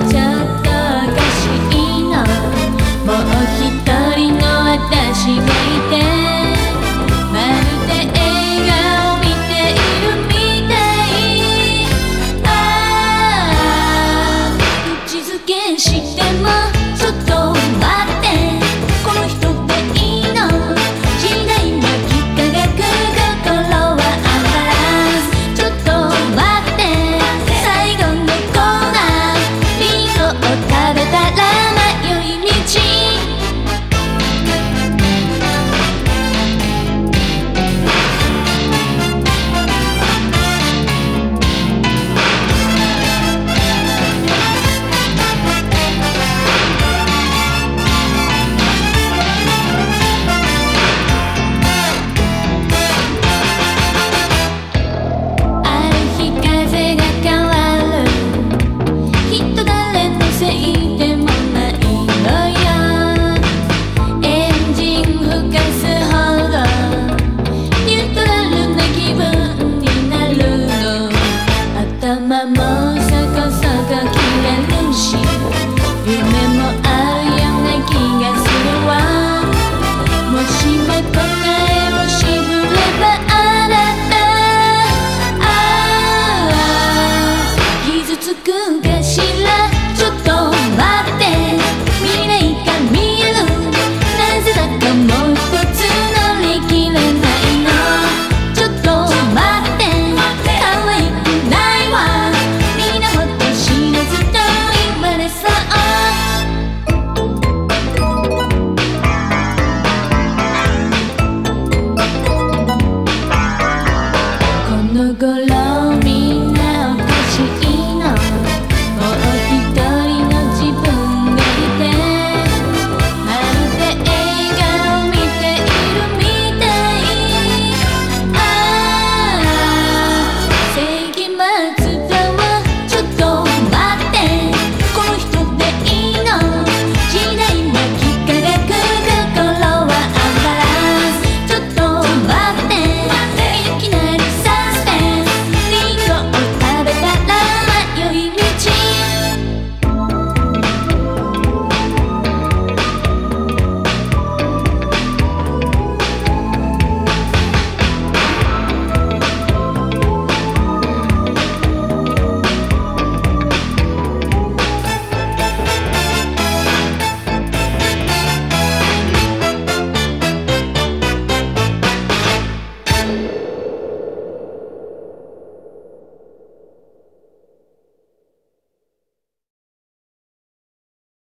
ちっおかしいもう一人の私がて。